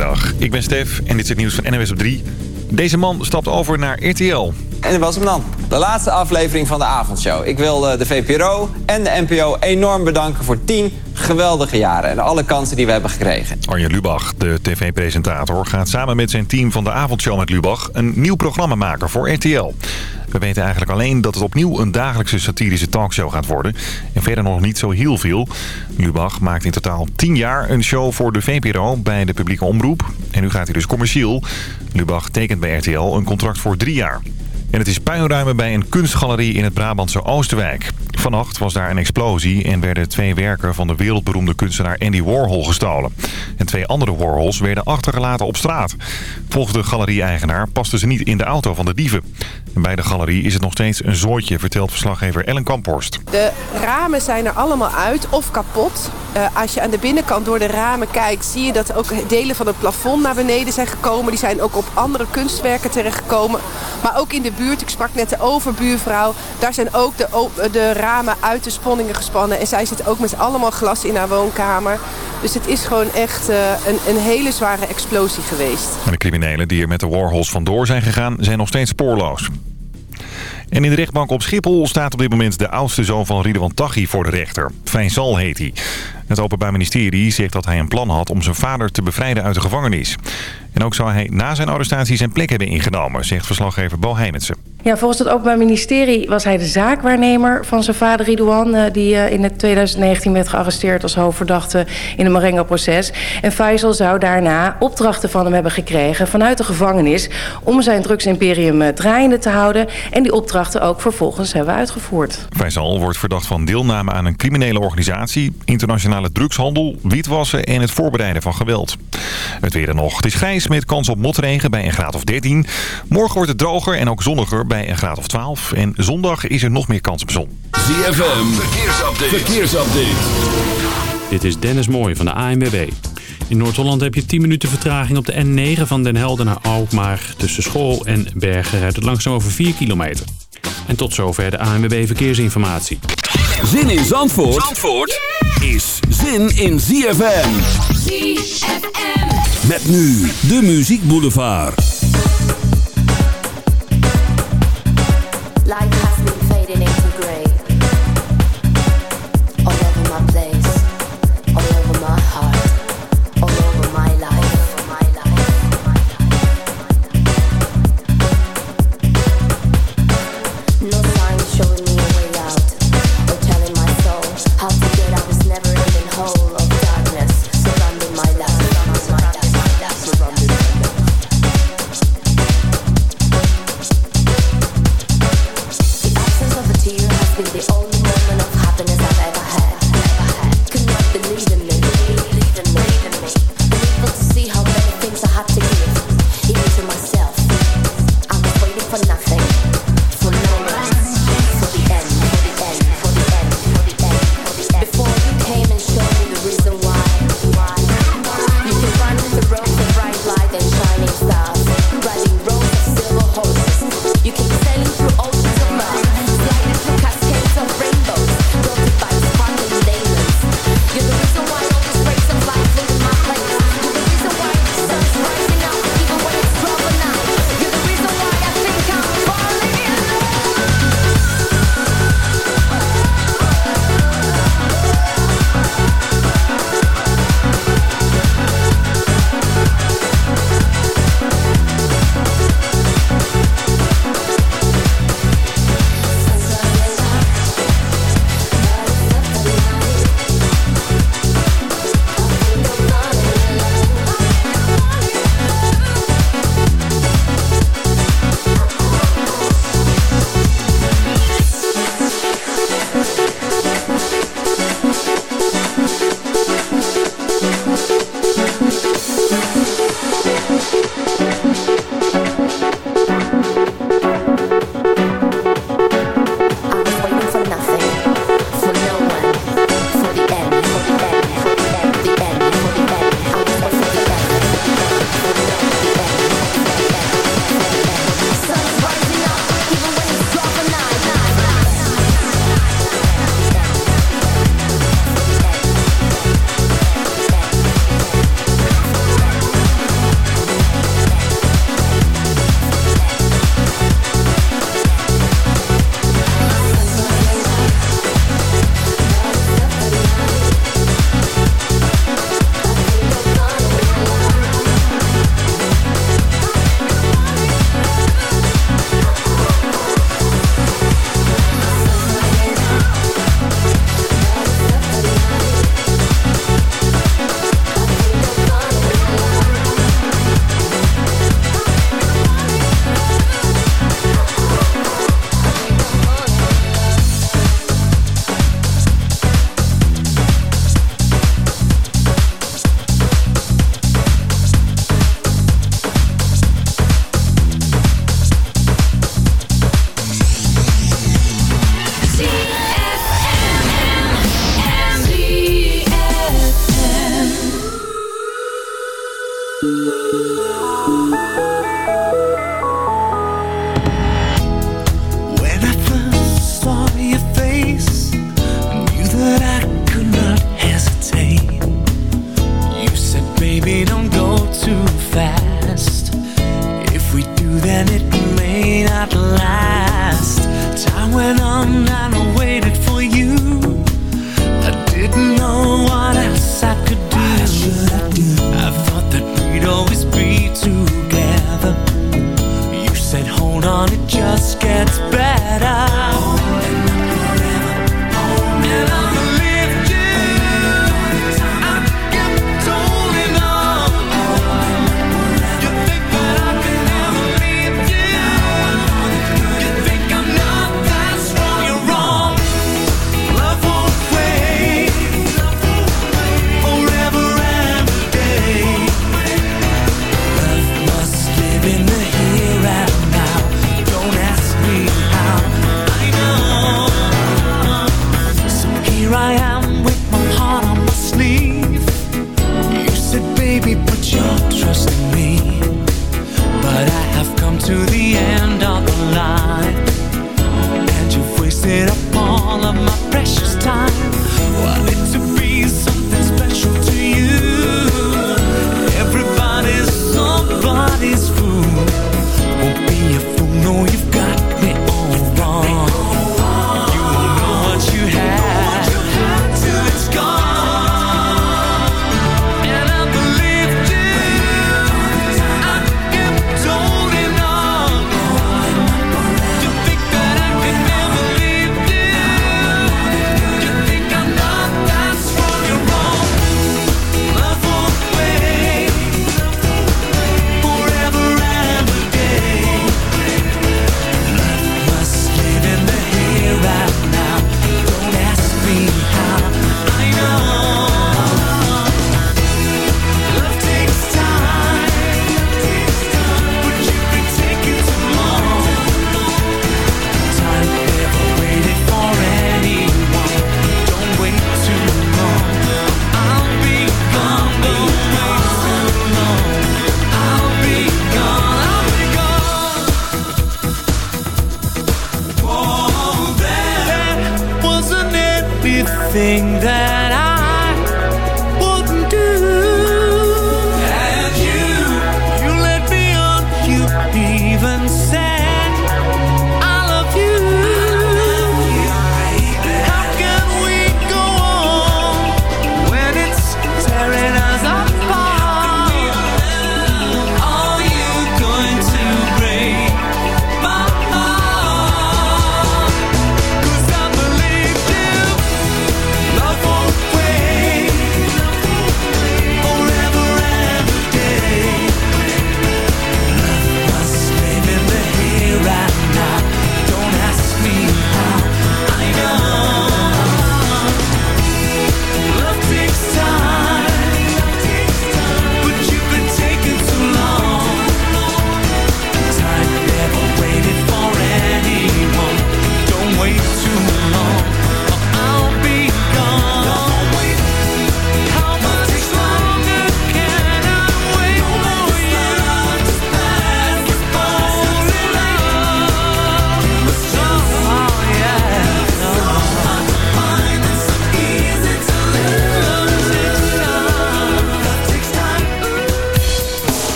Goedemiddag, ik ben Stef en dit is het nieuws van NWS op 3. Deze man stapt over naar RTL. En dat was hem dan. De laatste aflevering van de avondshow. Ik wil eh, de VPRO en de NPO enorm bedanken voor 10 geweldige jaren. En alle kansen die we hebben gekregen. Arjen Lubach, de tv-presentator, gaat samen met zijn team van de avondshow met Lubach... een nieuw programma maken voor RTL. We weten eigenlijk alleen dat het opnieuw een dagelijkse satirische talkshow gaat worden. En verder nog niet zo heel veel. Lubach maakt in totaal 10 jaar een show voor de VPRO bij de publieke omroep. En nu gaat hij dus commercieel. Lubach tekent bij RTL een contract voor drie jaar. En het is puinruimen bij een kunstgalerie in het Brabantse Oosterwijk. Vannacht was daar een explosie en werden twee werken van de wereldberoemde kunstenaar Andy Warhol gestolen. En twee andere Warhols werden achtergelaten op straat. Volgens de galerie-eigenaar pasten ze niet in de auto van de dieven. En bij de galerie is het nog steeds een zooitje, vertelt verslaggever Ellen Kamphorst. De ramen zijn er allemaal uit of kapot. Uh, als je aan de binnenkant door de ramen kijkt, zie je dat ook delen van het plafond naar beneden zijn gekomen. Die zijn ook op andere kunstwerken terechtgekomen. Maar ook in de buurt, ik sprak net de overbuurvrouw, daar zijn ook de, de ramen uit de sponningen gespannen. En zij zit ook met allemaal glas in haar woonkamer. Dus het is gewoon echt uh, een, een hele zware explosie geweest. De criminelen die er met de Warhols vandoor zijn gegaan, zijn nog steeds spoorloos. En in de rechtbank op Schiphol staat op dit moment de oudste zoon van Ridwan Taghi voor de rechter. Faisal heet hij. Het Openbaar Ministerie zegt dat hij een plan had om zijn vader te bevrijden uit de gevangenis. En ook zou hij na zijn arrestatie zijn plek hebben ingenomen, zegt verslaggever Bo Heimensen. Ja, volgens het Openbaar Ministerie was hij de zaakwaarnemer van zijn vader Ridouan... Eh, die eh, in 2019 werd gearresteerd als hoofdverdachte in een Marengo-proces. En Faisal zou daarna opdrachten van hem hebben gekregen vanuit de gevangenis... om zijn drugsimperium eh, draaiende te houden... en die opdrachten ook vervolgens hebben uitgevoerd. Faisal wordt verdacht van deelname aan een criminele organisatie... internationale drugshandel, wietwassen en het voorbereiden van geweld. Het weer dan nog. Het is grijs met kans op motregen bij een graad of 13. Morgen wordt het droger en ook zonniger bij een graad of 12. En zondag is er nog meer kans op zon. ZFM, verkeersupdate. verkeersupdate. Dit is Dennis Mooij van de ANWB. In Noord-Holland heb je 10 minuten vertraging op de N9 van Den Helder naar Alkmaar. Tussen school en Bergen rijdt het langzaam over 4 kilometer. En tot zover de ANWB Verkeersinformatie. Zin in Zandvoort, Zandvoort is zin in ZFM. ZFM. Met nu de Muziek Boulevard.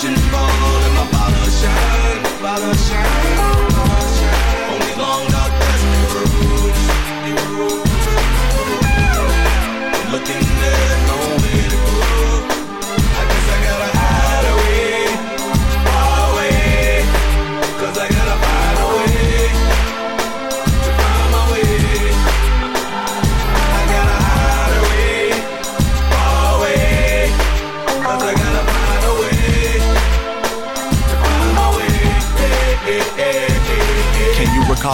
Vision ball and my bottle shine, bottle shine, bottle shine. On these long dark dusty roads, roads. Looking at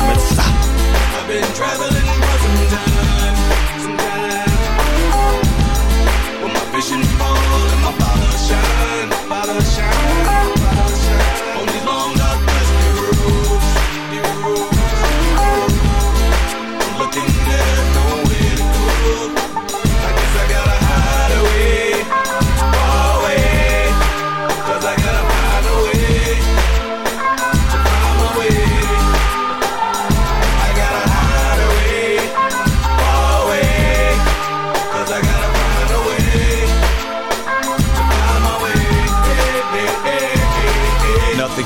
deliverance. Ah. I've been traveling for some time, some time. But my vision ball and my bottle shine, bottle shine,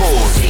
Zandvoort.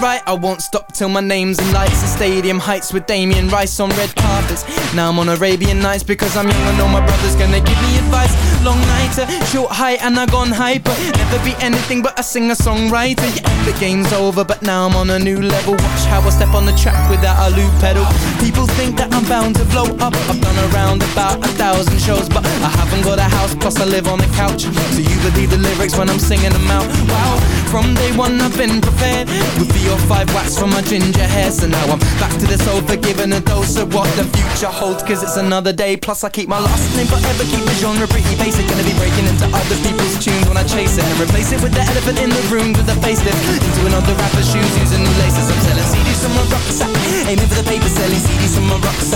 right I won't stop till my name's in lights. The stadium heights with Damien Rice on red carpets. Now I'm on Arabian Nights because I'm young I know my brother's gonna give me advice. Long nighter, short height and I gone hyper. Never be anything but a singer-songwriter. Yeah, the game's over but now I'm on a new level. Watch how I step on the track without a loop pedal. People think that bound to blow up. I've done around about a thousand shows But I haven't got a house plus I live on the couch. So you believe the lyrics when I'm singing them out. Wow, from day one I've been prepared With three or five wax from my ginger hair. So now I'm back to the sofa giving a dose of what the future holds. Cause it's another day Plus I keep my last name forever. Keep the genre pretty basic Gonna be breaking into other people's tunes when I chase it. And replace it with the elephant in the room with a facelift. Into another rapper's shoes using new laces. I'm selling CDs from my rucksack Aiming for the paper selling CDs from my rucksack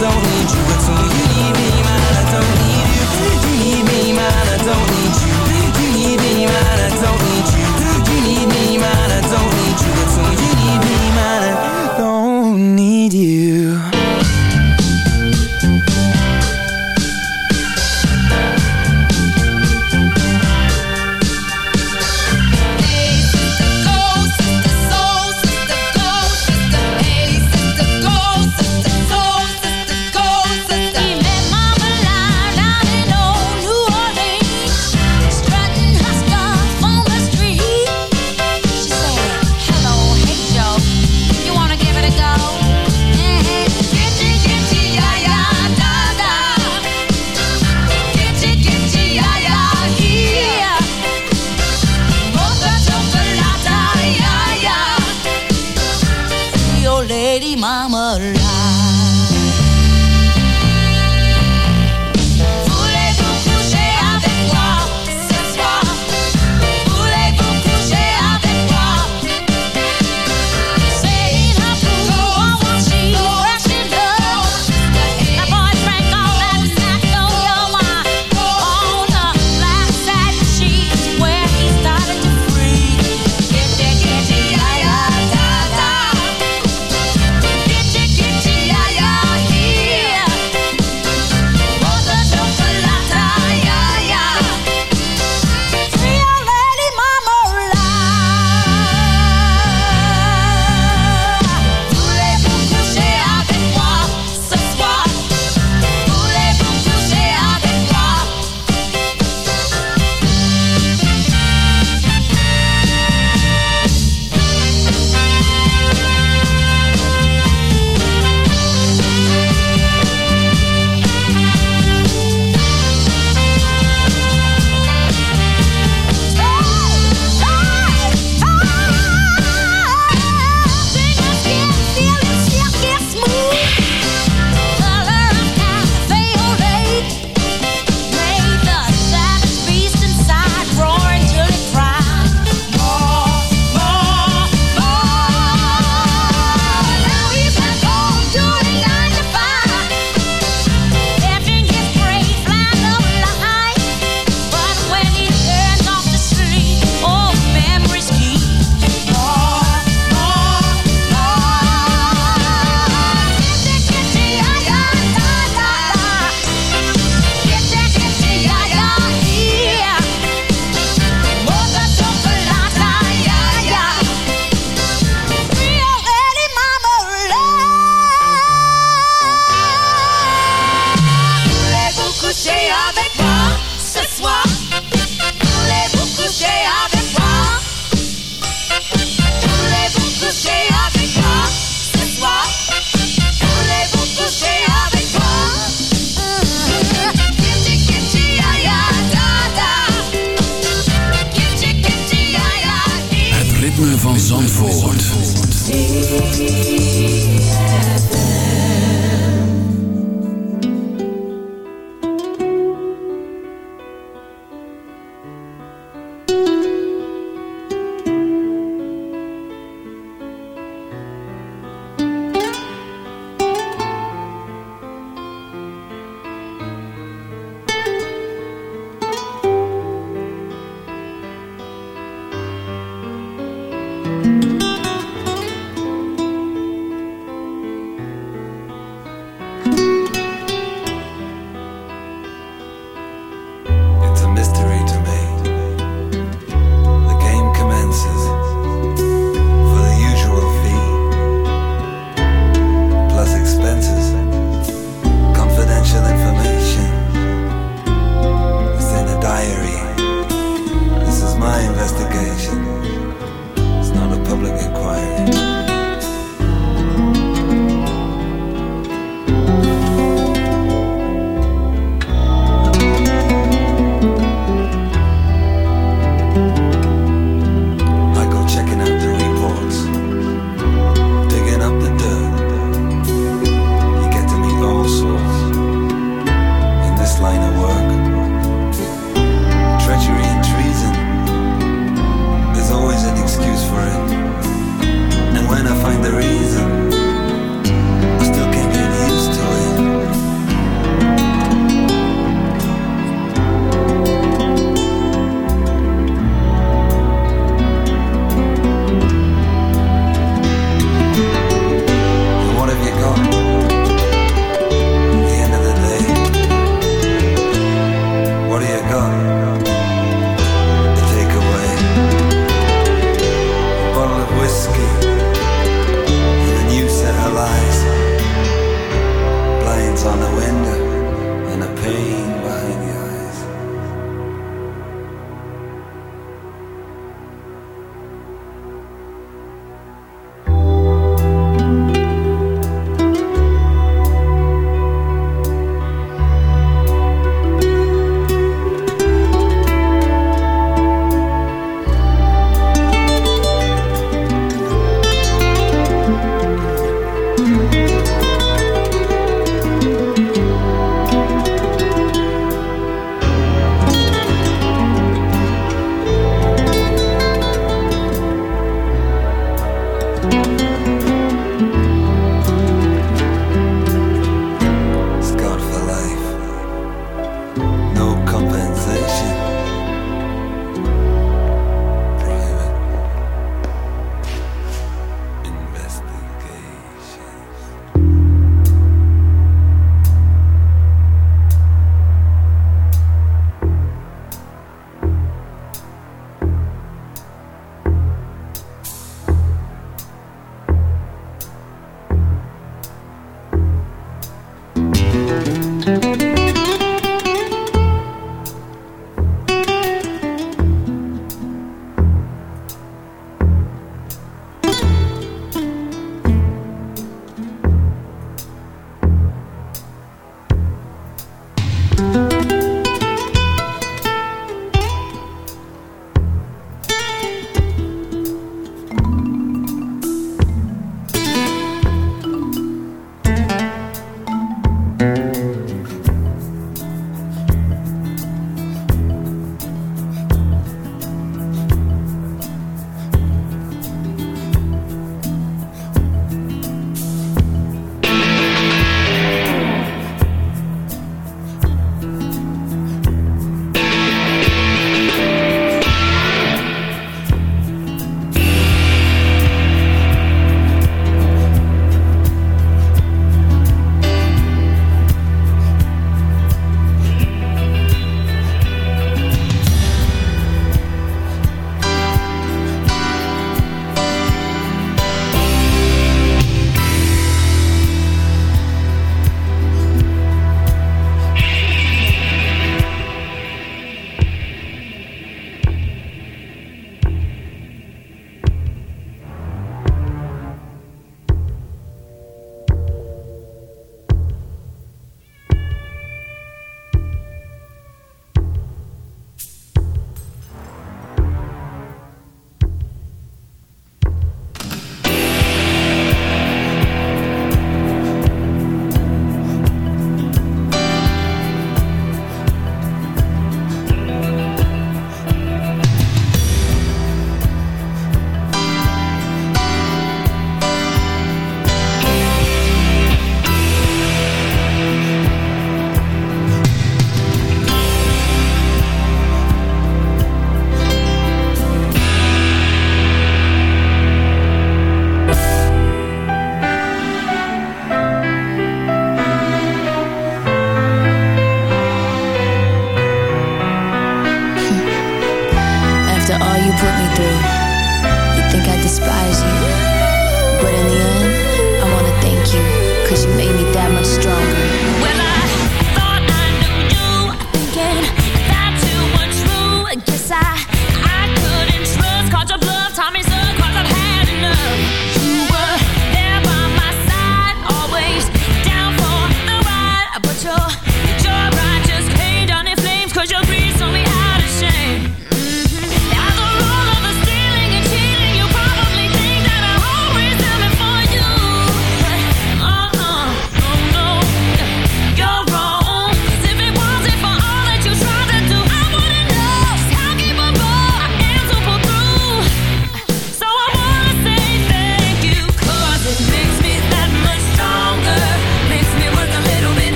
don't need you at all. You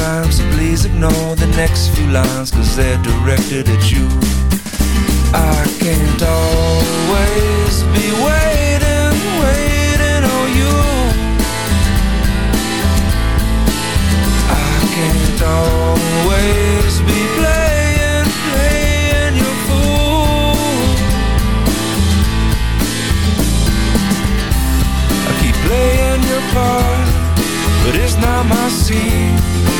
time, so please ignore the next few lines, cause they're directed at you. I can't always be waiting, waiting on you. I can't always be playing, playing your fool. I keep playing your part, but it's not my scene.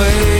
always